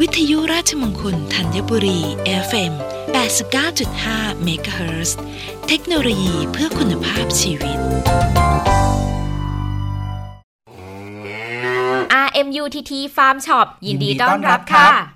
วิทยุราชมงคลธัญบุรี FM 89.5เมกะเฮิรตซ์เทคโนโลยีเพื่อคุณภาพชีวิต RMUTT Farm Shop ยินดีต้อนรับค่ะ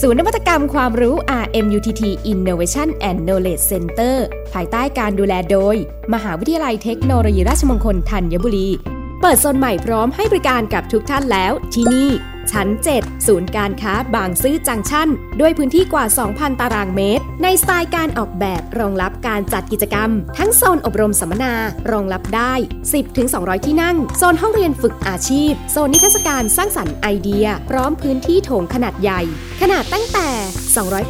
ศูนย์นวัตกรรมความรู้ RMUTT Innovation and Knowledge Center ภายใต้การดูแลโดย มหาวิทยาลัยเทคโนโลยีราชมงคลธัญบุรี เปิดโซนใหม่พร้อมให้บริการกับทุกท่านแล้ว ที่นี่ ชั้น 7 ศูนย์การค้าบางซื่อจังชั่น ด้วยพื้นที่กว่า 2,000 ตารางเมตร ในสไตล์การออกแบบรองรับ การจัดกิจกรรม ทั้งโซนอบรมสัมมนารองรับได้ 10-200 ที่นั่ง โซนห้องเรียนฝึกอาชีพ โซนนิทรรศการสร้างสรรค์ไอเดีย พร้อมพื้นที่โถงขนาดใหญ่ ขนาดตั้งแต่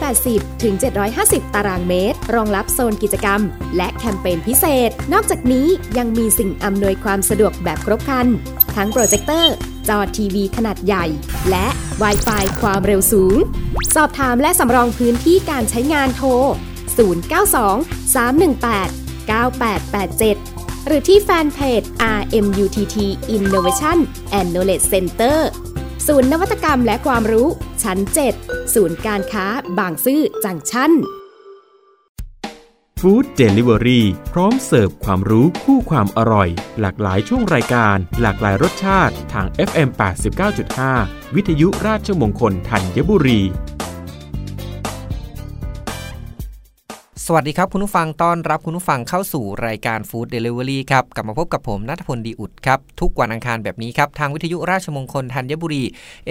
280 ถึง 750 ตารางเมตร รองรับโซนกิจกรรม และแคมเปญพิเศษ นอกจากนี้ยังมีสิ่งอำนวยความสะดวกแบบครบครัน ทั้งโปรเจคเตอร์จอทีวีขนาดใหญ่ และ w i ไฟความเร็วสูง สอบถามและสำรองพื้นที่การใช้งานโทร 092 318 9887 หรือที่แฟนเพจ RMUTT Innovation and Knowledge Center ศูนย์นวัตกรรมและความรู้ชั้น 7 ศูนย์การค้าบางซื่อจังชั้นฟู้ดเดลิเวอรี่พร้อมเสิร์ฟความรู้คู่ความอร่อย หลากหลายช่วงรายการ หลากหลายรสชาติทาง FM 89.5 วิทยุราชมงคลธัญบุรี สวัสดีครับคุณผู้ฟังต้อนรับคุณผู้ฟังเข้าสู่รายการ Food Delivery ครับกลับมาพบกับผมนัทพลดีอุดครับ ทุกวันอังคารแบบนี้ครับ ทางวิทยุราชมงคลธัญบุรี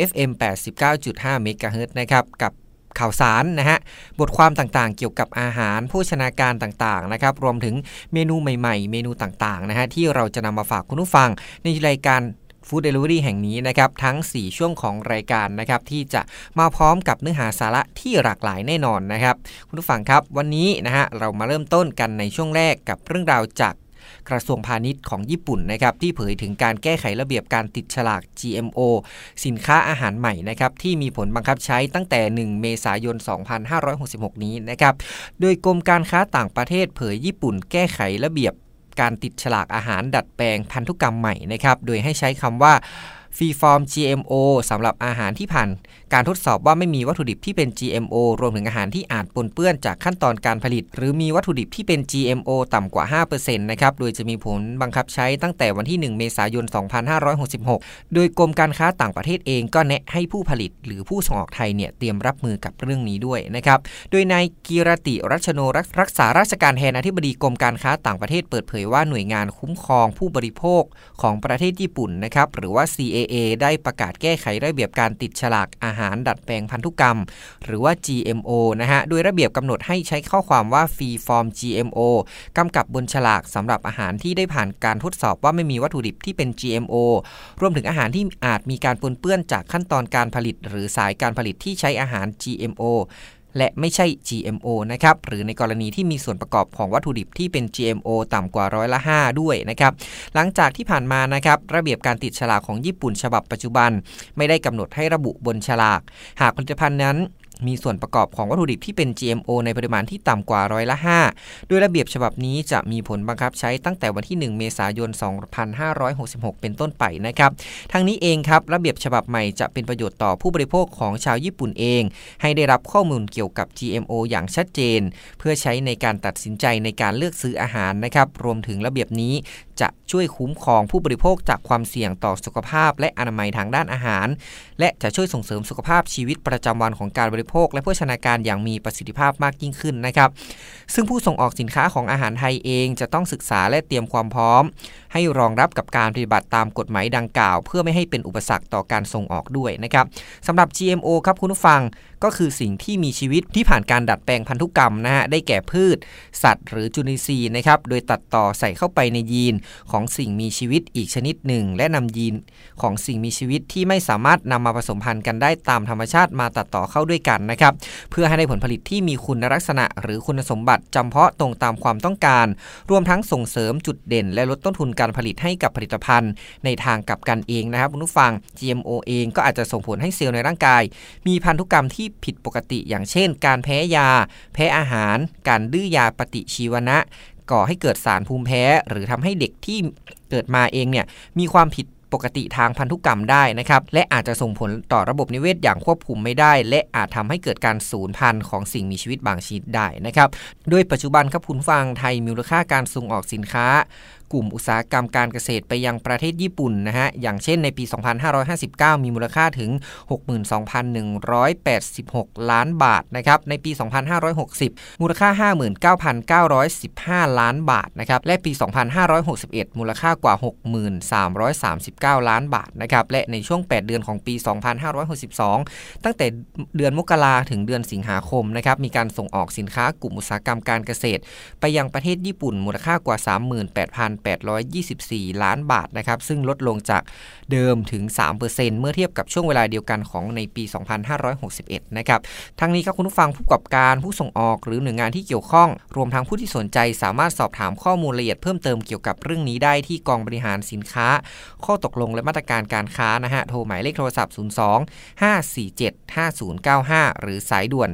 FM 89.5เมกะเฮิรตซ์นะครับ กับข่าวสารนะฮะ บทความต่างๆ เกี่ยวกับอาหารโภชนาการต่างๆนะครับ รวมถึงเมนูใหม่ๆ เมนูต่างๆนะฮะที่เราจะนำมาฝากคุณผู้ฟังในรายการ ฟู้ดเดลิเวอรี่แห่งนี้นะครับทั้ง 4 ช่วงของรายการนะครับที่จะมาพร้อมกับเนื้อหาสาระที่หลากหลายแน่นอนนะครับคุณผู้ฟังครับวันนี้นะฮะเรามาเริ่มต้นกันในช่วงแรกกับเรื่องราวจากกระทรวงพาณิชย์ของญี่ปุ่นนะครับที่เผยถึงการแก้ไขระเบียบการติดฉลาก GMO สินค้าอาหารใหม่นะครับที่มีผลบังคับใช้ตั้งแต่ 1 เมษายน 2566 นี้นะครับโดยกรมการค้าต่างประเทศเผยญี่ปุ่นแก้ไขระเบียบ การติดฉลากอาหารดัดแปลงพันธุกรรมใหม่นะครับ โดยให้ใช้คำว่า ฟรีฟอร์ม GMO สำหรับอาหารที่ผ่าน การทดสอบว่าไม่มีวัตถุดิบที่เป็น GMO รวมถึงอาหารที่อาจปนเปื้อนจากขั้นตอนการผลิต หรือมีวัตถุดิบที่เป็น GMO ต่ำกว่า 5%นะครับ โดยจะมีผลบังคับใช้ตั้งแต่วันที่ 1 เมษายน 2566 โดยกรมการค้าต่างประเทศเองก็แนะให้ผู้ผลิต หรือผู้ส่งออกไทยเนี่ยเตรียมรับมือกับเรื่องนี้ด้วยนะครับ โดยนายกีรติรัชโนรักษาราชการแทนอธิบดีกรมการค้าต่างประเทศเปิดเผยว่าหน่วยงานคุ้มครองผู้บริโภคของประเทศญี่ปุ่นนะครับหรือว่า CA CAA ได้ประกาศแก้ไขระเบียบการติดฉลากอาหารดัดแปลงพันธุกรรม หรือว่า GMO นะฮะ โดยระเบียบกำหนดให้ใช้ข้อความว่า Free Form GMO กำกับบนฉลากสำหรับอาหารที่ได้ผ่านการทดสอบว่าไม่มีวัตถุดิบที่เป็น GMO รวมถึงอาหารที่อาจมีการปนเปื้อนจากขั้นตอนการผลิต หรือสายการผลิตที่ใช้อาหาร GMO และไม่ใช่ GMO นะครับหรือในกรณีที่มีส่วนประกอบของวัตถุดิบที่เป็น GMO ต่ำกว่าร้อยละ 5 ด้วยนะครับหลังจากที่ผ่านมานะครับระเบียบการติดฉลากของญี่ปุ่นฉบับปัจจุบัน ไม่ได้กำหนดให้ระบุบนฉลาก หากผลิตภัณฑ์นั้น มีส่วนประกอบของวัตถุดิบที่เป็น GMO ในปริมาณที่ต่ำกว่าร้อยละ 5 โดยระเบียบฉบับนี้จะมีผลบังคับใช้ตั้งแต่วันที่ 1 เมษายน 2566 เป็นต้นไปนะครับ ทั้งนี้เองครับ ระเบียบฉบับใหม่จะเป็นประโยชน์ต่อผู้บริโภคของชาวญี่ปุ่นเอง ให้ได้รับข้อมูลเกี่ยวกับ GMO อย่างชัดเจน เพื่อใช้ในการตัดสินใจในการเลือกซื้ออาหารนะครับ รวมถึงระเบียบนี้ จะช่วยคุ้มครองผู้บริโภคจากความเสี่ยงต่อสุขภาพ และอนามัยทางด้านอาหาร และจะช่วยส่งเสริมสุขภาพชีวิตประจำวันของการบริโภค และโภชนาการอย่างมีประสิทธิภาพมากยิ่งขึ้นนะครับ ซึ่งผู้ส่งออกสินค้าของอาหารไทยเองจะต้องศึกษาและเตรียมความพร้อม ให้รองรับกับการปฏิบัติตามกฎหมายดังกล่าว เพื่อไม่ให้เป็นอุปสรรคต่อการส่งออกด้วยนะครับสำหรับ GMO ครับคุณผู้ฟังก็คือสิ่งที่มีชีวิตที่ผ่านการดัดแปลงพันธุกรรมนะฮะได้แก่พืช สัตว์ หรือจุลินทรีย์นะครับโดยตัดต่อใส่เข้าไปในยีนของสิ่งมีชีวิตอีกชนิดหนึ่ง และนำยีนของสิ่งมีชีวิตที่ไม่สามารถนำมาผสมพันธุ์กันได้ตามธรรมชาติมาตัดต่อเข้าด้วยกันนะครับเพื่อให้ได้ผลผลิตที่มีคุณลักษณะ หรือคุณสมบัติจำเพาะตรงตามความต้องการ รวมทั้งส่งเสริมจุดเด่น และลดต้นทุนการการผลิตให้กับผลิตภัณฑ์ ในทางกลับกันเองนะครับคุณผู้ฟัง GMO เองก็อาจจะส่งผลให้เซลล์ในร่างกาย มีพันธุกรรมที่ผิดปกติ อย่างเช่น การแพ้ยา แพ้อาหาร การดื้อยาปฏิชีวนะก่อให้เกิดสารภูมิแพ้ หรือทำให้เด็กที่เกิดมาเองเนี่ยมีความผิดปกติทางพันธุกรรมได้นะครับ และอาจจะส่งผลต่อระบบนิเวศอย่างควบคุมไม่ได้ และอาจทำให้เกิดการสูญพันธุ์ของสิ่งมีชีวิตบางชนิดได้นะครับ โดยปัจจุบันครับคุณฟังไทยมีมูลค่าการส่งออกสินค้ากลุ่มอุตสาหกรรมการเกษตรไปยังประเทศญี่ปุ่นนะฮะ อย่างเช่นในปี 2559 มีมูลค่าถึง 62,186 ล้านบาทนะครับ ในปี 2560 มูลค่า 59,915 ล้านบาทนะครับ และปี 2561 มูลค่ากว่า 63,339 ล้านบาทนะครับ และในช่วง 8 เดือนของปี 2562 ตั้งแต่เดือนมกราถึงเดือนสิงหาคมนะครับมีการส่งออกสินค้ากลุ่มอุตสาหกรรมการเกษตร ไปยังประเทศญี่ปุ่นมูลค่ากว่า 38,000 3,824 ล้านบาทนะครับซึ่งลดลงจากเดิมถึง 3%เมื่อเทียบกับช่วงเวลาเดียวกันของในปี 2561 นะครับทั้งนี้ครับคุณผู้ฟังผู้ประกอบการผู้ส่งออกหรือหน่วยงานที่เกี่ยวข้อง รวมทั้งผู้ที่สนใจสามารถสอบถามข้อมูลละเอียดเพิ่มเติมเกี่ยวกับเรื่องนี้ได้ที่กองบริหารสินค้า ข้อตกลงและมาตรการการค้านะฮะโทรหมายเลขโทรศัพท์ 02 547 5095 หรือสายด่วน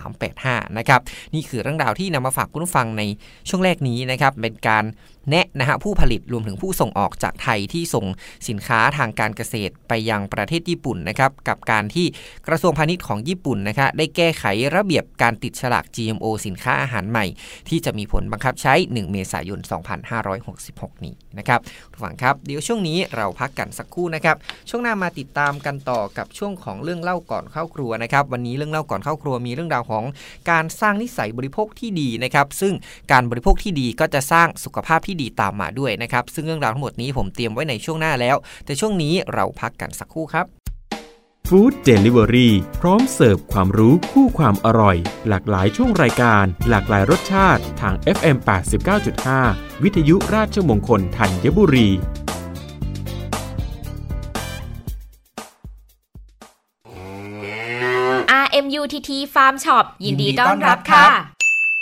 1385 นะครับนี่คือเรื่องราวที่นำมาฝากคุณผู้ฟังในช่วงแรกนี้นะครับเป็นการแนะนะฮะผู้ผลิตรวมถึงผู้ส่งออกจากไทยที่ส่งสินค้าทางการเกษตรไปยังประเทศญี่ปุ่นนะครับกับการที่กระทรวงพาณิชย์ของญี่ปุ่นนะคะได้แก้ไขระเบียบการติดฉลาก GMO สินค้าอาหารใหม่ ที่จะมีผลบังคับใช้ 1 เมษายน 2566 นี้นะครับผู้ฟังครับเดี๋ยวช่วงนี้เราพักกันสักครู่นะครับช่วงหน้ามาติดตามกันต่อกับช่วงของเรื่องเล่าก่อนเข้าครัวนะครับวันนี้เรื่องเล่าก่อนเข้าครัวมีเรื่องราวของการสร้างนิสัยบริโภคที่ดีนะครับซึ่งการบริโภคที่ดีก็จะสร้างสุขภาพที่ดีตามมาด้วยนะครับ ซึ่งเรื่องราวทั้งหมดนี้ผมเตรียมไว้ในช่วงหน้าแล้ว แต่ช่วงนี้เราพักกันสักครู่ครับฟู้ดเดลิเวอรี่พร้อมเสิร์ฟความรู้คู่ความอร่อย หลากหลายช่วงรายการ หลากหลายรสชาติทาง FM 89.5 วิทยุราชมงคลธัญบุรี RMUTT Farm Shop ยินดีต้อนรับค่ะ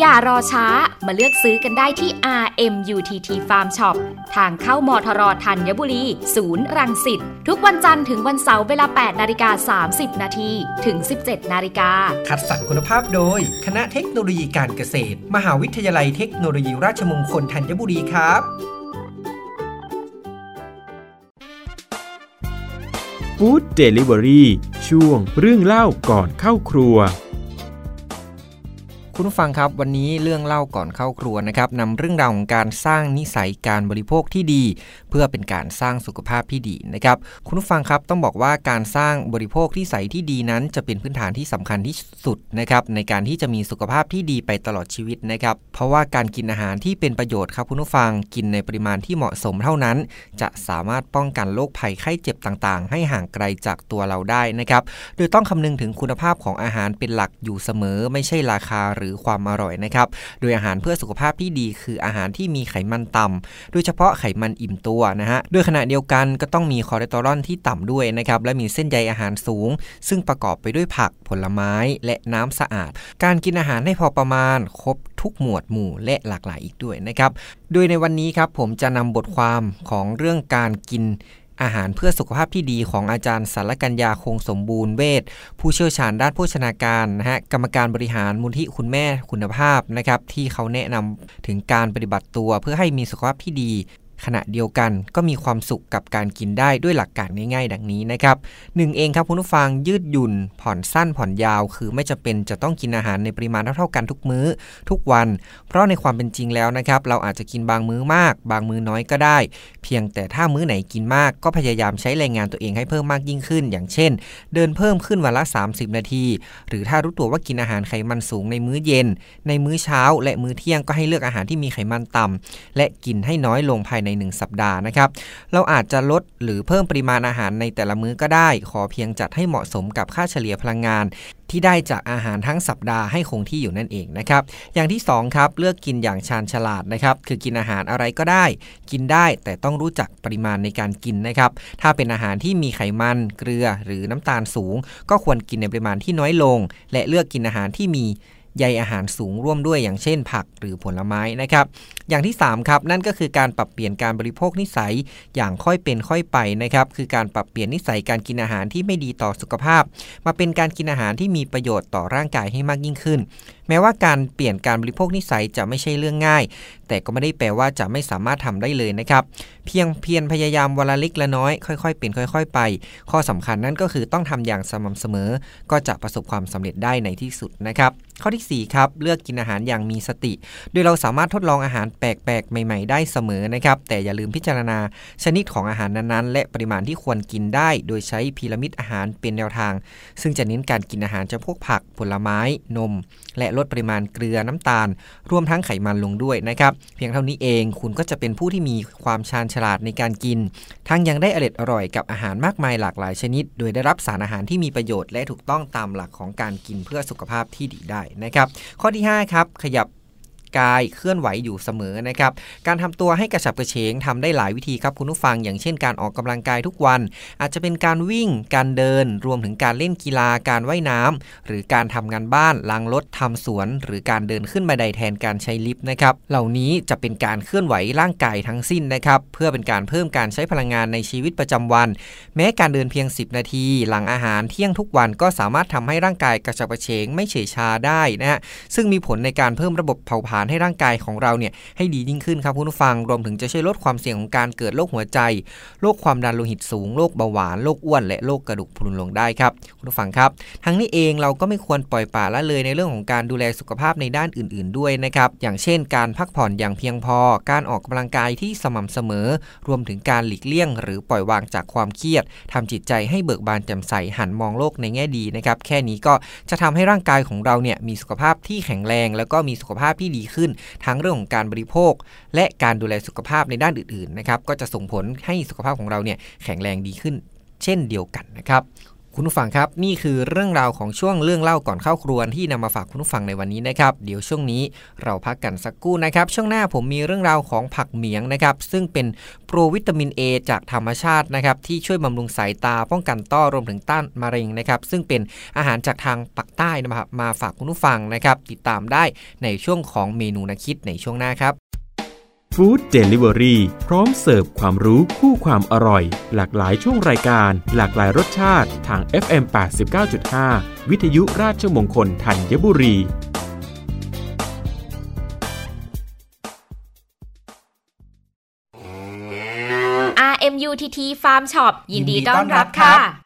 อย่ารอช้ามาเลือกซื้อกันได้ที่ RMUTT Farm Shop ทางเข้ามทรธัญบุรี ศูนย์รังสิตทุกวันจันทร์ถึงวันเสาร์เวลา 8 นาฬิกา 30 นาทีถึง 17 นาฬิกา คัดสรรคุณภาพโดย คณะเทคโนโลยีการเกษตร มหาวิทยาลัยเทคโนโลยีราชมงคลธัญบุรีครับฟู้ดเดลิเวอรี่ช่วงเรื่องเล่าก่อนเข้าครัว คุณผู้ฟังครับวันนี้เรื่องเล่าก่อนเข้าครัวนะครับนำเรื่องราวของการสร้างนิสัยการบริโภคที่ดี เพื่อเป็นการสร้างสุขภาพที่ดีนะครับคุณผู้ฟังครับต้องบอกว่าการสร้างบริโภคที่ใสที่ดีนั้น จะเป็นพื้นฐานที่สำคัญที่สุดนะครับในการที่จะมีสุขภาพที่ดีไปตลอดชีวิตนะครับเพราะว่าการกินอาหารที่เป็นประโยชน์ครับคุณผู้ฟังกินในปริมาณที่เหมาะสมเท่านั้น จะสามารถป้องกันโรคภัยไข้เจ็บต่างๆ ให้ห่างไกลจากตัวเราได้นะครับโดยต้องคำนึงถึงคุณภาพของอาหารเป็นหลักอยู่เสมอ ไม่ใช่ราคาหรือความอร่อยนะครับ โดยอาหารเพื่อสุขภาพที่ดีคืออาหารที่มีไขมันต่ำโดยเฉพาะไขมันอิ่มตัวนะฮะ โดยขณะเดียวกันก็ต้องมีคอเลสเตอรอลที่ต่ำด้วยนะครับ และมีเส้นใยอาหารสูง ซึ่งประกอบไปด้วยผักผลไม้และน้ำสะอาด การกินอาหารให้พอประมาณ ครบทุกหมวดหมู่และหลากหลายอีกด้วยนะครับ โดยในวันนี้ครับผมจะนำบทความของเรื่องการกิน อาหารเพื่อสุขภาพที่ดีของอาจารย์สารกัญญาคงสมบูรณ์เวชผู้เชี่ยวชาญด้านโภชนาการนะฮะกรรมการบริหารมูลที่คุณแม่คุณภาพนะครับที่เขาแนะนำถึงการปฏิบัติตัวเพื่อให้มีสุขภาพที่ดี ขณะเดียวกันก็มีความสุขกับการกินได้ด้วยหลักการง่ายๆ ดังนี้นะครับหนึ่งเองครับคุณผู้ฟังยืดหยุ่น ผ่อนสั้นผ่อนยาว คือไม่จะเป็นจะต้องกินอาหารในปริมาณเท่าๆกันทุกมื้อ ทุกวัน เพราะในความเป็นจริงแล้วนะครับ เราอาจจะกินบางมื้อมาก บางมื้อน้อยก็ได้ เพียงแต่ถ้ามื้อไหนกินมาก ก็พยายามใช้แรงงานตัวเองให้เพิ่มมากยิ่งขึ้น อย่างเช่น เดินเพิ่มขึ้นวันละ 30 นาที หรือถ้ารู้ตัวว่ากินอาหารไขมันสูงในมื้อเย็น ในมื้อเช้า และมื้อเที่ยงก็ให้เลือกอาหารที่มีไขมันต่ำและกินให้น้อยลงภายใน 1 สัปดาห์นะครับ เราอาจจะลดหรือเพิ่มปริมาณอาหารในแต่ละมื้อก็ได้ ขอเพียงจัดให้เหมาะสมกับค่าเฉลี่ยพลังงาน ที่ได้จากอาหารทั้งสัปดาห์ให้คงที่อยู่นั่นเองนะครับ อย่างที่2ครับเลือกกินอย่างชาญฉลาดนะครับ คือกินอาหารอะไรก็ได้ กินได้แต่ต้องรู้จักปริมาณในการกินนะครับ ถ้าเป็นอาหารที่มีไขมัน เกลือหรือน้ำตาลสูง ก็ควรกินในปริมาณที่น้อยลง และเลือกกินอาหารที่มีใยอาหารสูงร่วมด้วยอย่างเช่นผักหรือผลไม้นะครับ อย่างที่ 3 ครับ นั่นก็คือการปรับเปลี่ยนการบริโภคนิสัยอย่างค่อยเป็นค่อยไปนะครับคือการปรับเปลี่ยนนิสัยการกินอาหารที่ไม่ดีต่อสุขภาพ มาเป็นการกินอาหารที่มีประโยชน์ต่อร่างกายให้มากยิ่งขึ้น แม้ว่าการเปลี่ยนการบริโภคนิสัยจะไม่ใช่เรื่องง่าย แต่ก็ไม่ได้แปลว่าจะไม่สามารถทำได้เลยนะครับ เพียงเพียรพยายามวันละเล็กละน้อย ค่อยๆ เป็นค่อย ๆ ไป ข้อสำคัญนั่นก็คือต้องทำอย่างสม่ำเสมอ ก็จะประสบความสำเร็จได้ในที่สุดนะครับ ข้อที่4ครับเลือกกินอาหารอย่างมีสติ โดยเราสามารถทดลองอาหารแปลกๆ ใหม่ๆ ได้เสมอนะครับ แต่อย่าลืมพิจารณาชนิดของอาหารนั้นๆ และปริมาณที่ควรกินได้ โดยใช้พีระมิดอาหารเป็นแนวทาง ซึ่งจะเน้นการกินอาหารจำพวกผัก ผลไม้ นม และลดปริมาณเกลือน้ำตาล รวมทั้งไขมันลงด้วยนะครับ เพียงเท่านี้เองคุณก็จะเป็นผู้ที่มีความชาญฉลาดในการกิน ทั้งยังได้อร่อยอร่อยกับอาหารมากมายหลากหลายชนิด โดยได้รับสารอาหารที่มีประโยชน์และถูกต้องตามหลักของการกินเพื่อสุขภาพที่ดีได้นะครับ ข้อที่ 5 ครับ ขยับ กายเคลื่อนไหวอยู่เสมอนะครับ การทำตัวให้กระฉับกระเฉงทำได้หลายวิธีครับคุณผู้ฟัง อย่างเช่นการออกกำลังกายทุกวัน อาจจะเป็นการวิ่ง การเดิน รวมถึงการเล่นกีฬา การว่ายน้ำหรือการทำงานบ้าน ล้างรถทำสวน หรือการเดินขึ้นบันไดแทนการใช้ลิฟต์นะครับ เหล่านี้จะเป็นการเคลื่อนไหวร่างกายทั้งสิ้นนะครับ เพื่อเป็นการเพิ่มการใช้พลังงานในชีวิตประจำวัน แม้การเดินเพียง 10 นาที หลังอาหารเที่ยงทุกวันก็สามารถทำให้ร่างกายกระฉับกระเฉงไม่เฉยชาได้นะฮะ ซึ่งมีผลในการเพิ่มระบบเผาผลาญให้ร่างกายของเราเนี่ยให้ดียิ่งขึ้นครับคุณผู้ฟังรวมถึงจะช่วยลดความเสี่ยงของการเกิดโรคหัวใจโรคความดันโลหิตสูงโรคเบาหวานโรคอ้วนและโรคกระดูกพรุนลงได้ครับคุณผู้ฟังครับ ทั้งนี้เองเราก็ไม่ควรปล่อยปละละเลยในเรื่องของการดูแลสุขภาพในด้านอื่น ๆ ด้วยนะครับอย่างเช่น การพักผ่อนอย่างเพียงพอ การออกกำลังกายที่สม่ำเสมอ รวมถึงการหลีกเลี่ยง หรือปล่อยวางจากความเครียดทำจิตใจให้เบิกบานแจ่มใสหันมองโลกในแง่ดีนะครับแค่นี้ก็จะทำให้ร่างกายของเราเนี่ยมีสุขภาพที่แข็งแรง แล้วก็มีสุขภาพที่ดีขึ้น ทั้งเรื่องของการบริโภค และการดูแลสุขภาพในด้านอื่นๆนะครับก็จะส่งผลให้สุขภาพของเราเนี่ยแข็งแรงดีขึ้นเช่นเดียวกันนะครับ คุณผู้ฟังครับนี่คือเรื่องราวของช่วงเรื่องเล่าก่อนเข้าครัวที่นำมาฝากคุณผู้ฟังในวันนี้นะครับเดี๋ยวช่วงนี้เราพักกันสักครู่นะครับ ช่วงหน้าผมมีเรื่องราวของผักเหมียงนะครับซึ่งเป็นโปรวิตามิน A จากธรรมชาตินะครับที่ช่วยบำรุงสายตาป้องกันต้อรวมถึงต้านมะเร็งนะครับซึ่งเป็นอาหารจากทางปักใต้นะครับมาฝากคุณผู้ฟังนะครับติดตามได้ในช่วงของเมนูนักคิดในช่วงหน้าครับ ฟู้ดเดลิเวอรี่พร้อมเสิร์ฟความรู้คู่ความอร่อย หลากหลายช่วงรายการ หลากหลายรสชาติทาง FM 89.5 วิทยุราชมงคลธัญบุรี RMUTT Farm Shop ยินดีต้อนรับค่ะ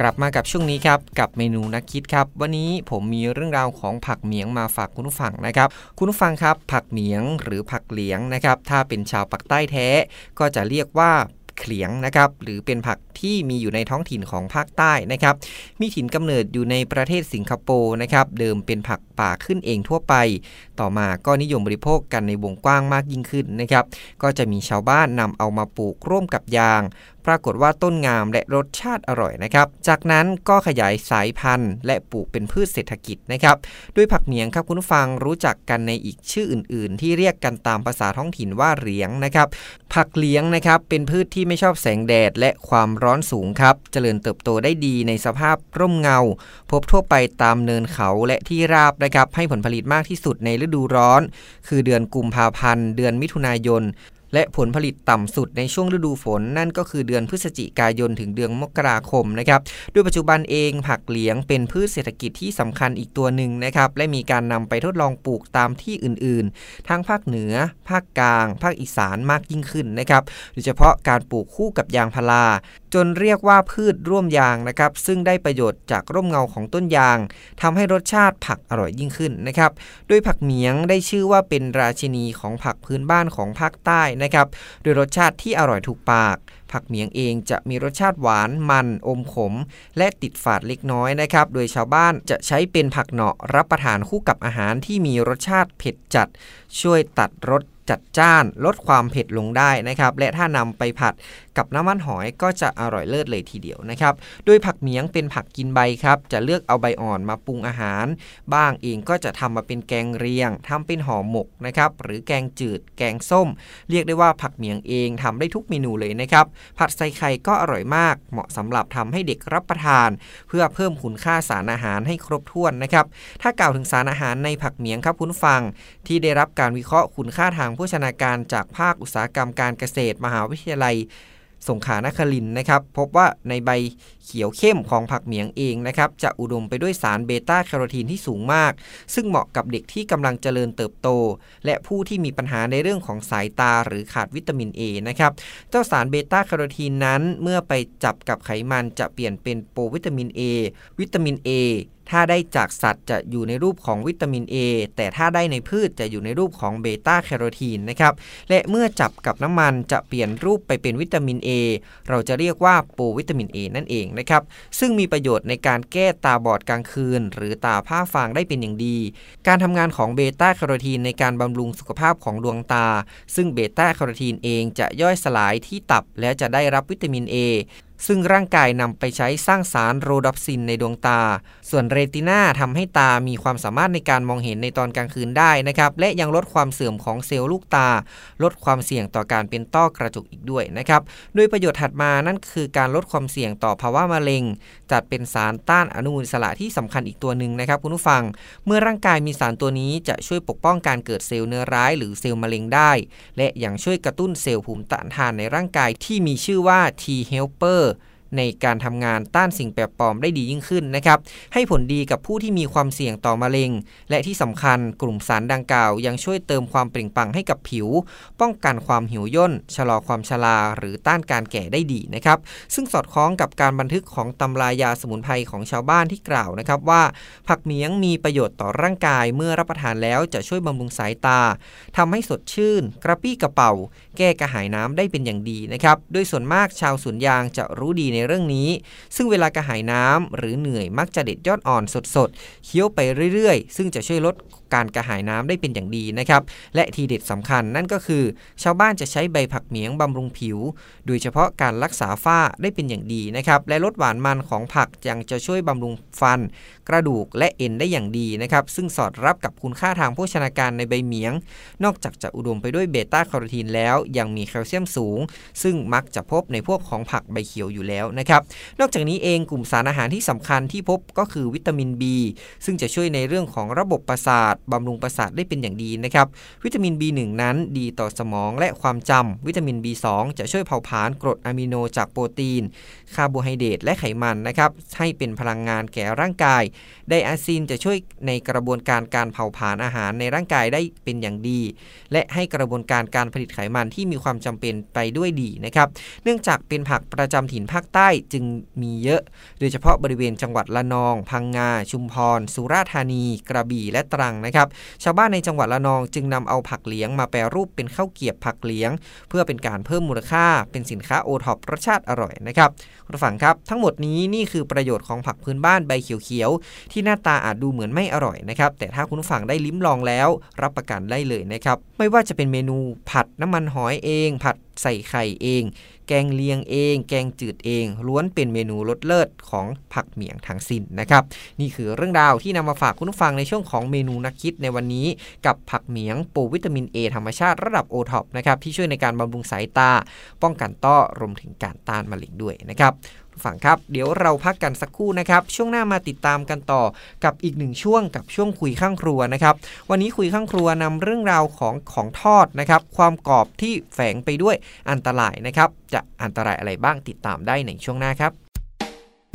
กลับมากับช่วงนี้ครับกับเมนูนักคิดครับ วันนี้ผมมีเรื่องราวของผักเหมียงมาฝากคุณผู้ฟังนะครับ คุณผู้ฟังครับผักเหมียงหรือผักเหลียงนะครับถ้าเป็นชาวปักใต้แท้ ก็จะเรียกว่าเขียงนะครับหรือเป็นผักที่มีอยู่ในท้องถิ่นของภาคใต้นะครับ มีถิ่นกำเนิดอยู่ในประเทศสิงคโปร์นะครับเดิมเป็นผักป่าขึ้นเองทั่วไป ต่อมาก็นิยมบริโภคกันในวงกว้างมากยิ่งขึ้นนะครับ ก็จะมีชาวบ้านนำเอามาปลูกร่วมกับยาง ปรากฏว่าต้นงามและรสชาติอร่อยนะครับ จากนั้นก็ขยายสายพันธุ์ และปลูกเป็นพืชเศรษฐกิจนะครับด้วยผักเหมียงครับคุณผู้ฟังรู้จักกันในอีกชื่ออื่น ๆ ที่เรียกกันตามภาษาท้องถิ่นว่าเหลียงนะครับผักเหลียงนะครับเป็นพืชที่ไม่ชอบแสงแดดและความร้อนสูงครับเจริญเติบโตได้ดีในสภาพร่มเงา พบทั่วไปตามเนินเขาและที่ราบนะครับให้ผลผลิตมากที่สุดในฤดูร้อน คือเดือนกุมภาพันธ์ เดือนมิถุนายน และผลผลิตต่ำสุดในช่วงฤดูฝน นั่นก็คือเดือนพฤศจิกายนถึงเดือนมกราคมนะครับด้วยปัจจุบันเองผักเหลียงเป็นพืชเศรษฐกิจที่สำคัญอีกตัวหนึ่งนะครับและมีการนำไปทดลองปลูกตามที่อื่นๆ ทั้งภาคเหนือ ภาคกลาง ภาคอีสานมากยิ่งขึ้นนะครับโดยเฉพาะการปลูกคู่กับยางพาราจนเรียกว่าพืชร่วมยางนะครับ ซึ่งได้ประโยชน์จากร่มเงาของต้นยางทำให้รสชาติผักอร่อยยิ่งขึ้นนะครับ โดยผักเหมียงได้ชื่อว่าเป็นราชินีของผักพื้นบ้านของภาคใต้นะครับโดยรสชาติที่อร่อยถูกปาก ผักเหมียงเองจะมีรสชาติหวานมันอมขม และติดฝาดเล็กน้อยนะครับ โดยชาวบ้านจะใช้เป็นผักเหนาะรับประทานคู่กับอาหารที่มีรสชาติเผ็ดจัด ช่วยตัดรสจัดจ้านลดความเผ็ดลงได้นะครับ และถ้านำไปผัด กับน้ำมันหอยก็จะอร่อยเลิศเลยทีเดียวนะครับ โดยผักเหมียงเป็นผักกินใบครับ จะเลือกเอาใบอ่อนมาปรุงอาหาร บ้างเองก็จะทำมาเป็นแกงเรียงทำเป็นห่อหมกนะครับ หรือแกงจืด แกงส้ม เรียกได้ว่าผักเหมียงเองทำได้ทุกเมนูเลยนะครับ ผัดใส่ไข่ก็อร่อยมาก เหมาะสำหรับทำให้เด็กรับประทาน เพื่อเพิ่มคุณค่าสารอาหารให้ครบถ้วนนะครับ ถ้ากล่าวถึงสารอาหารในผักเหมียงครับคุณฟัง ที่ได้รับการวิเคราะห์คุณค่าทางโภชนาการจากภาคอุตสาหกรรมการเกษตรมหาวิทยาลัย สงขานครินนะครับ พบว่าในใบเขียวเข้มของผักเหมียงเองนะครับ จะอุดมไปด้วยสารเบต้าแคโรทีนที่สูงมาก ซึ่งเหมาะกับเด็กที่กำลังเจริญเติบโต และผู้ที่มีปัญหาในเรื่องของสายตาหรือขาดวิตามิน A นะครับ เจ้าสารเบต้าแคโรทีนนั้นเมื่อไปจับกับไขมันจะเปลี่ยนเป็นโปรวิตามิน A วิตามิน A ถ้าได้จากสัตว์จะอยู่ในรูปของวิตามิน A แต่ถ้าได้ในพืชจะอยู่ในรูปของเบต้าแคโรทีนนะครับ และเมื่อจับกับน้ำมันจะเปลี่ยนรูปไปเป็นวิตามิน A เราจะเรียกว่าโปรวิตามิน A นั่นเองนะครับ ซึ่งมีประโยชน์ในการแก้ตาบอดกลางคืน หรือตาผ้าฟางได้เป็นอย่างดี การทำงานของเบต้าแคโรทีนในการบำรุงสุขภาพของดวงตา ซึ่งเบต้าแคโรทีนเองจะย่อยสลายที่ตับและจะได้รับวิตามิน A ซึ่งร่างกายนำไปใช้สร้างสารโรดอปซินในดวงตา ส่วนเรตินาทำให้ตามีความสามารถในการมองเห็นในตอนกลางคืนได้นะครับ และยังลดความเสื่อมของเซลล์ลูกตา ลดความเสี่ยงต่อการเป็นต้อกระจกอีกด้วยนะครับ โดยประโยชน์ถัดมานั่นคือการลดความเสี่ยงต่อภาวะมะเร็ง จัดเป็นสารต้านอนุมูลอิสระที่สำคัญอีกตัวหนึ่งนะครับคุณผู้ฟัง เมื่อร่างกายมีสารตัวนี้จะช่วยปกป้องการเกิดเซลล์เนื้อร้ายหรือเซลล์มะเร็งได้ และยังช่วยกระตุ้นเซลล์ภูมิต้านทานในร่างกายที่มีชื่อว่า T helper ในการทำงานต้านสิ่งแปลกปลอมได้ดียิ่งขึ้นนะครับให้ผลดีกับผู้ที่มีความเสี่ยงต่อมะเร็ง และที่สำคัญกลุ่มสารดังกล่าว ยังช่วยเติมความเปล่งปลั่งให้กับผิว ป้องกันความหิวย่น ชะลอความชราหรือต้านการแก่ได้ดีนะครับซึ่งสอดคล้องกับการบันทึกของตำรายาสมุนไพรของชาวบ้านที่กล่าวนะครับว่า ผักเมียงมีประโยชน์ต่อร่างกายเมื่อรับประทานแล้วจะช่วยบำรุงสายตาทำให้สดชื่น กระปี้กระเป๋า แก้กระหายน้ำได้เป็นอย่างดีนะครับโดยส่วนมากชาวสวนยางจะรู้ดีในเรื่องนี้ ซึ่งเวลากระหายน้ำหรือเหนื่อยมักจะเด็ดยอดอ่อนสดๆเคี้ยวไปเรื่อยๆ ซึ่งจะช่วยลดการกระหายน้ำได้เป็นอย่างดีนะครับ และทีเด็ดสำคัญนั่นก็คือ ชาวบ้านจะใช้ใบผักเหมียงบำรุงผิว โดยเฉพาะการรักษาฝ้าได้เป็นอย่างดีนะครับ และลดหวานมันของผักยังจะช่วยบำรุงฟัน กระดูกและเอ็นได้อย่างดีนะครับ ซึ่งสอดรับกับคุณค่าทางโภชนาการในใบเหมียง นอกจากจะอุดมไปด้วยเบต้าแคโรทีนแล้วยังมีแคลเซียมสูง ซึ่งมักจะพบในพวกของผักใบเขียวอยู่แล้วนะครับ นอกจากนี้เองกลุ่มสารอาหารที่สำคัญที่พบก็คือวิตามิน B ซึ่งจะช่วยในเรื่องของระบบประสาทบำรุงประสาทได้เป็นอย่างดีนะครับวิตามิน B1 นั้นดีต่อสมองและความจำวิตามิน B2 จะช่วยเผาผลาญกรดอะมิโนจากโปรตีน คาร์โบไฮเดรตและไขมันนะครับให้เป็นพลังงานแก่ร่างกายไนอะซินจะช่วยในกระบวนการการเผาผลาญอาหารในร่างกายได้เป็นอย่างดี และให้กระบวนการการผลิตไขมันที่มีความจำเป็นไปด้วยดีนะครับ เนื่องจากเป็นผักประจำถิ่นภาคใต้จึงมีเยอะ โดยเฉพาะบริเวณจังหวัดระนอง พังงา ชุมพร สุราษฎร์ธานี กระบี่ และตรังนะครับ ชาวบ้านในจังหวัดระนองจึงนำเอาผักเหลียงมาแปรรูปเป็นข้าวเกรียบผักเหลียง เพื่อเป็นการเพิ่มมูลค่า เป็นสินค้าโอท็อปรสชาติอร่อยนะครับ ผู้ฟังครับ ทั้งหมดนี้นี่คือประโยชน์ของผักพื้นบ้านใบเขียวๆ ที่หน้าตาอาจดูเหมือนไม่อร่อยนะครับ แต่ถ้าคุณผู้ฟังได้ลิ้มลองแล้ว รับประกันได้เลยนะครับ ไม่ว่าจะเป็นเมนูผัดน้ำมันหอยเอง ผัด ใส่ไข่เอง แกงเลียงเอง แกงจืดเอง ล้วนเป็นเมนูรสเลิศของผักเหมียงทั้งสิ้นนะครับ นี่คือเรื่องราวที่นำมาฝากคุณผู้ฟังในช่วงของเมนูนักคิดในวันนี้ กับผักเหมียงปูวิตามิน A ธรรมชาติระดับโอท็อปนะครับที่ช่วยในการบำรุงสายตา ป้องกันต้อรวมถึงการต้านมะเร็งด้วยนะครับ ฟังครับ เดี๋ยวเราพักกันสักครู่นะครับ ช่วงหน้ามาติดตามกันต่อกับอีกหนึ่งช่วงกับช่วงคุยข้างครัวนะครับ วันนี้คุยข้างครัวนำเรื่องราวของของทอดนะครับ ความกรอบที่แฝงไปด้วยอันตรายนะครับ จะอันตรายอะไรบ้างติดตามได้ในช่วงหน้าครับ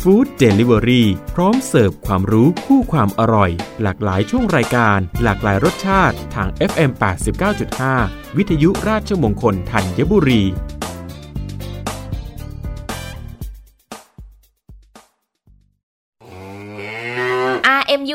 ฟู้ดเดลิเวอรี่พร้อมเสิร์ฟความรู้คู่ความอร่อย หลากหลายช่วงรายการ หลากหลายรสชาติทาง FM 89.5 วิทยุราชมงคลธัญบุรี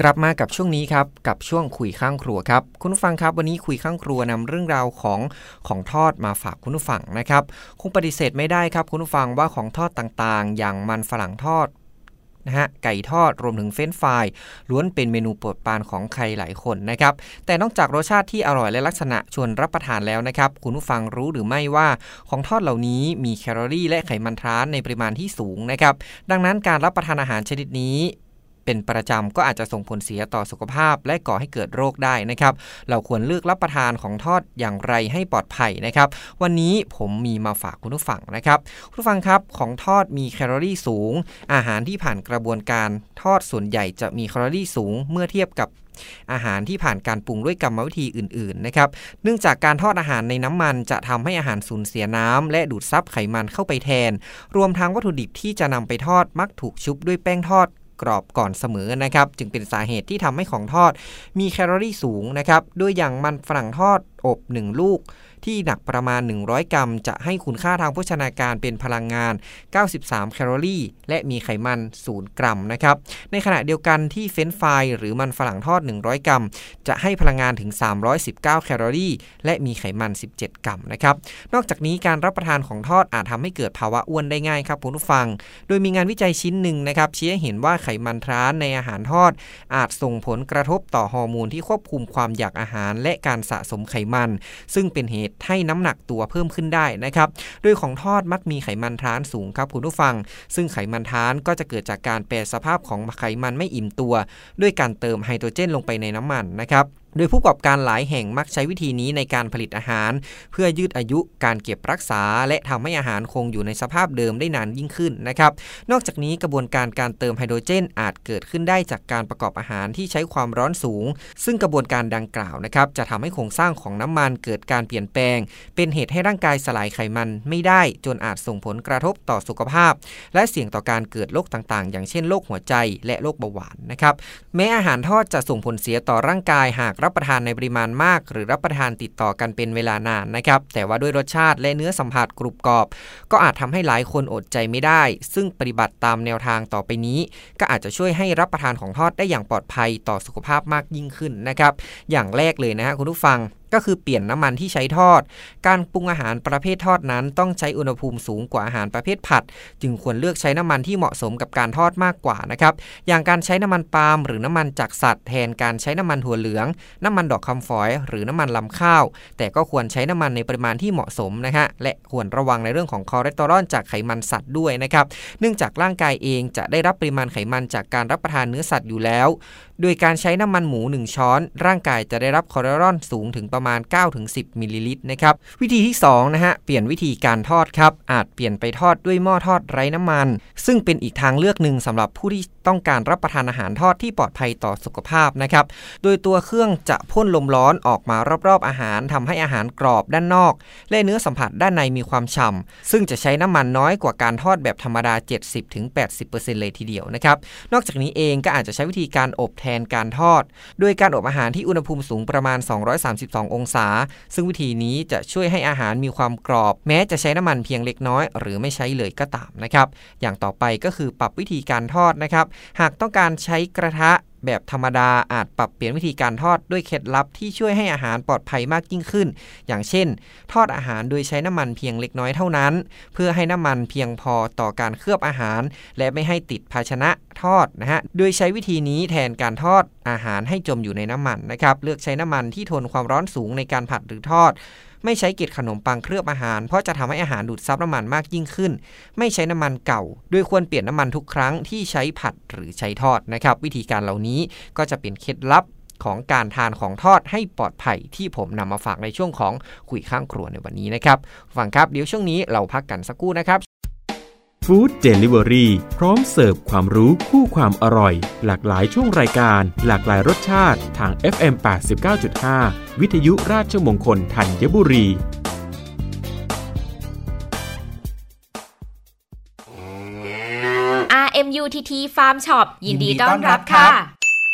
กลับมากับช่วงนี้ครับกับช่วงคุยข้างครัวครับคุณผู้ฟังครับวันนี้คุยข้างครัวนำเรื่องราวของของทอดมาฝากคุณผู้ฟังนะครับคงปฏิเสธไม่ได้ครับคุณผู้ฟังว่าของทอดต่างๆ อย่างมันฝรั่งทอดนะฮะไก่ทอดรวมถึงเฟรนช์ฟรายล้วนเป็นเมนูโปรดปรานของใครหลายคนนะครับแต่นอกจากรสชาติที่อร่อยและลักษณะชวนรับประทานแล้วนะครับคุณผู้ฟังรู้หรือไม่ว่าของทอดเหล่านี้มีแคลอรี่และไขมันทรานในปริมาณที่สูงนะครับดังนั้นการรับประทานอาหารชนิดนี้ เป็นประจำก็อาจจะส่งผลเสียต่อสุขภาพ และก่อให้เกิดโรคได้นะครับ เราควรเลือกรับประทานของทอดอย่างไรให้ปลอดภัยนะครับ วันนี้ผมมีมาฝากคุณผู้ฟังนะครับคุณผู้ฟังครับของทอดมีแคลอรี่สูง อาหารที่ผ่านกระบวนการทอดส่วนใหญ่จะมีแคลอรี่สูงเมื่อเทียบกับอาหารที่ผ่านการปรุงด้วยกรรมวิธีอื่นๆนะครับ เนื่องจากการทอดอาหารในน้ำมันจะทำให้อาหารสูญเสียน้ำและดูดซับไขมันเข้าไปแทน รวมทั้งวัตถุดิบที่จะนำไปทอดมักถูกชุบด้วยแป้งทอด กรอบก่อนเสมอนะครับ จึงเป็นสาเหตุที่ทำให้ของทอด มีแคลอรี่สูงนะครับ ด้วยอย่างมันฝรั่งทอดอบ 1 ลูก ที่หนักประมาณ 100 กรัม จะให้คุณค่าทางโภชนาการเป็นพลังงาน 93 แคลอรี่ และมีไขมัน 0 กรัมนะครับ ในขณะเดียวกันที่เฟรนฟรายหรือมันฝรั่งทอด 100 กรัม จะให้พลังงานถึง 319 แคลอรี่ และมีไขมัน 17 กรัมนะครับ นอกจากนี้การรับประทานของทอดอาจทำให้เกิดภาวะอ้วนได้ง่ายครับคุณผู้ฟัง โดยมีงานวิจัยชิ้นหนึ่งนะครับชี้ให้เห็นว่าไขมันทรานในอาหารทอด อาจส่งผลกระทบต่อฮอร์โมนที่ควบคุมความอยากอาหาร และการสะสมไขมัน ซึ่งเป็นเหตุให้น้ำหนักตัวเพิ่มขึ้นได้นะครับ โดยของทอดมักมีไขมันทรานสูงครับคุณผู้ฟัง ซึ่งไขมันทรานก็จะเกิดจากการแปรสภาพของไขมันไม่อิ่มตัว ด้วยการเติมไฮโดรเจนลงไปในน้ำมันนะครับ โดยผู้ประกอบการหลายแห่งมักใช้วิธีนี้ในการผลิตอาหาร เพื่อยืดอายุการเก็บรักษา และทำให้อาหารคงอยู่ในสภาพเดิมได้นานยิ่งขึ้นนะครับนอกจากนี้กระบวนการการเติมไฮโดรเจน อาจเกิดขึ้นได้จากการประกอบอาหารที่ใช้ความร้อนสูง ซึ่งกระบวนการดังกล่าวนะครับจะทำให้โครงสร้างของน้ำมันเกิดการเปลี่ยนแปลง เป็นเหตุให้ร่างกายสลายไขมันไม่ได้ จนอาจส่งผลกระทบต่อสุขภาพ และเสี่ยงต่อการเกิดโรคต่างๆ อย่างเช่นโรคหัวใจและโรคเบาหวานนะครับแม้อาหารทอดจะส่งผลเสียต่อร่างกายหากรับประทานในปริมาณมาก หรือรับประทานติดต่อกันเป็นเวลานานนะครับ แต่ว่าด้วยรสชาติและเนื้อสัมผัสกรุบกรอบ ก็อาจทำให้หลายคนอดใจไม่ได้ ซึ่งปฏิบัติตามแนวทางต่อไปนี้ ก็อาจจะช่วยให้รับประทานของทอดได้อย่างปลอดภัยต่อสุขภาพมากยิ่งขึ้นนะครับ อย่างแรกเลยนะฮะคุณผู้ฟัง ก็คือเปลี่ยนน้ำมันที่ใช้ทอด การปรุงอาหารประเภททอดนั้น ต้องใช้อุณหภูมิสูงกว่าอาหารประเภทผัด จึงควรเลือกใช้น้ำมันที่เหมาะสมกับการทอดมากกว่านะครับอย่างการใช้น้ำมันปาล์มหรือน้ำมันจากสัตว์แทนการใช้น้ำมันถั่วเหลือง น้ำมันดอกคำฝอย หรือน้ำมันรำข้าว แต่ก็ควรใช้น้ำมันในปริมาณที่เหมาะสมนะฮะและควรระวังในเรื่องของคอเลสเตอรอลจากไขมันสัตว์ด้วยนะครับเนื่องจากร่างกายเองจะได้รับปริมาณไขมันจากการรับประทานเนื้อสัตว์อยู่แล้ว โดยการใช้น้ำมันหมู 1 ช้อน ร่างกายจะได้รับคอเลสเตอรอลสูงถึงประมาณ 9-10 มิลลิลิตรนะครับ วิธีที่ 2 นะฮะ เปลี่ยนวิธีการทอดครับ อาจเปลี่ยนไปทอดด้วยหม้อทอดไร้น้ำมัน ซึ่งเป็นอีกทางเลือกหนึ่งสำหรับผู้ที่ ต้องการรับประทานอาหารทอดที่ปลอดภัยต่อสุขภาพนะครับ โดยตัวเครื่องจะพ่นลมร้อนออกมารอบๆอาหารทำให้อาหารกรอบด้านนอก และเนื้อสัมผัสด้านในมีความฉ่ำซึ่งจะใช้น้ำมันน้อยกว่าการทอดแบบธรรมดา 70-80%เลยทีเดียวนะครับ นอกจากนี้เองก็อาจจะใช้วิธีการอบแทนการทอด โดยการอบอาหารที่อุณหภูมิสูงประมาณ 232 องศา ซึ่งวิธีนี้จะช่วยให้อาหารมีความกรอบ แม้จะใช้น้ำมันเพียงเล็กน้อย หรือไม่ใช้เลยก็ตามนะครับ อย่างต่อไปก็คือปรับวิธีการทอดนะครับหากต้องการใช้กระทะแบบธรรมดาอาจปรับเปลี่ยนวิธีการทอดด้วยเคล็ดลับที่ช่วยให้อาหารปลอดภัยมากยิ่งขึ้น อย่างเช่น ทอดอาหารโดยใช้น้ำมันเพียงเล็กน้อยเท่านั้น เพื่อให้น้ำมันเพียงพอต่อการเคลือบอาหาร และไม่ให้ติดภาชนะทอดนะฮะ โดยใช้วิธีนี้แทนการทอดอาหารให้จมอยู่ในน้ำมันนะครับ เลือกใช้น้ำมันที่ทนความร้อนสูงในการผัดหรือทอด ไม่ใช้เกล็ดขนมปังเคลือบอาหาร เพราะจะทำให้อาหารดูดซับน้ำมันมากยิ่งขึ้น ไม่ใช้น้ำมันเก่าโดยควรเปลี่ยนน้ำมันทุกครั้งที่ใช้ผัดหรือใช้ทอดนะครับ วิธีการเหล่านี้ก็จะเป็นเคล็ดลับของการทานของทอดให้ปลอดภัยที่ผมนำมาฝากในช่วงของคุยข้างครัวในวันนี้นะครับ ฟังครับเดี๋ยวช่วงนี้เราพักกันสักครู่นะครับ ฟู้ดเดลิเวอรี่พร้อมเสิร์ฟความรู้คู่ความอร่อย หลากหลายช่วงรายการ หลากหลายรสชาติทาง FM 89.5 วิทยุราชมงคลธัญบุรี RMUTT Farm Shop ยินดีต้อนรับค่ะ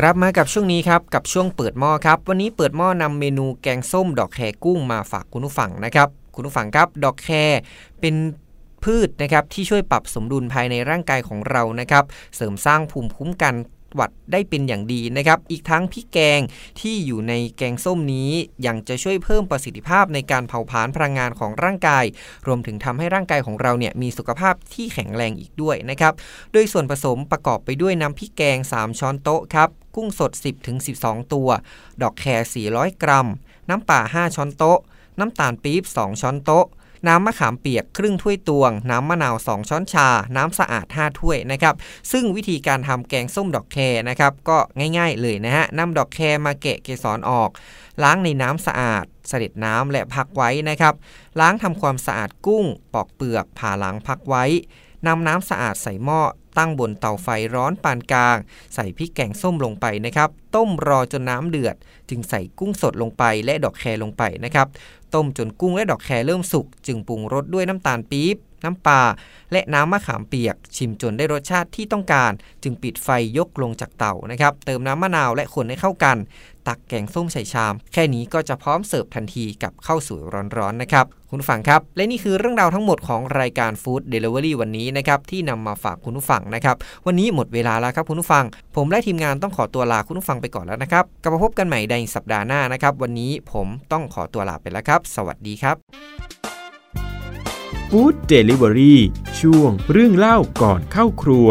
กลับมากับช่วงนี้ครับกับช่วงเปิดหม้อครับ วันนี้เปิดหม้อนำเมนูแกงส้มดอกแคกุ้งมาฝากคุณผู้ฟังนะครับคุณผู้ฟังครับดอกแคเป็นพืชนะครับที่ช่วยปรับสมดุลภายในร่างกายของเรานะครับ เสริมสร้างภูมิคุ้มกันหวัดได้เป็นอย่างดีนะครับ อีกทั้งพริกแกงที่อยู่ในแกงส้มนี้ยังจะช่วยเพิ่มประสิทธิภาพในการเผาผลาญพลังงานของร่างกาย รวมถึงทำให้ร่างกายของเราเนี่ยมีสุขภาพที่แข็งแรงอีกด้วยนะครับ โดยส่วนผสมประกอบไปด้วยน้ำพริกแกง 3 ช้อนโต๊ะครับ กุ้งสด 10-12 ตัว ดอกแคร400 กรัม น้ำป่า 5 ช้อนโต๊ะ น้ำตาลปี๊บ 2 ช้อนโต๊ะน้ำมะขามเปียกครึ่งถ้วยตวง น้ำมะนาว 2 ช้อนชา น้ำสะอาด 5 ถ้วยนะครับ ซึ่งวิธีการทำแกงส้มดอกแครนะครับ ก็ง่ายๆเลยนะฮะนำดอกแครมาแกะเกสรออก ล้างในน้ำสะอาด เสด็จน้ำและพักไว้นะครับ ล้างทำความสะอาดกุ้ง ปอกเปลือก ผ่าหลังพักไว้นำน้ำสะอาดใส่หม้อ ตั้งบนเตาไฟร้อนปานกลาง ใส่พริกแกงส้มลงไปนะครับ ต้มรอจนน้ำเดือด จึงใส่กุ้งสดลงไปและดอกแครลงไปนะครับ ต้มจนกุ้งและดอกแครเริ่มสุก จึงปรุงรสด้วยน้ำตาลปี๊บ น้ำปลาและน้ำมะขามเปียก ชิมจนได้รสชาติที่ต้องการ จึงปิดไฟยกลงจากเตานะครับ เติมน้ำมะนาวและคนให้เข้ากัน ตักแกงส้มใส่ชาม แค่นี้ก็จะพร้อมเสิร์ฟทันทีกับข้าวสวยร้อนๆนะครับ คุณผู้ฟังครับ และนี่คือเรื่องราวทั้งหมดของรายการ Food Delivery วันนี้นะครับ ที่นำมาฝากคุณผู้ฟังนะครับ วันนี้หมดเวลาแล้วครับคุณผู้ฟัง ผมและทีมงานต้องขอตัวลาคุณผู้ฟังไปก่อนแล้วนะครับกลับมาพบกันใหม่ในสัปดาห์หน้านะครับ วันนี้ผมต้องขอตัวลาไปแล้วครับ สวัสดีครับ ฟู้ดเดลิเวอรี่ช่วงเรื่องเล่าก่อนเข้าครัว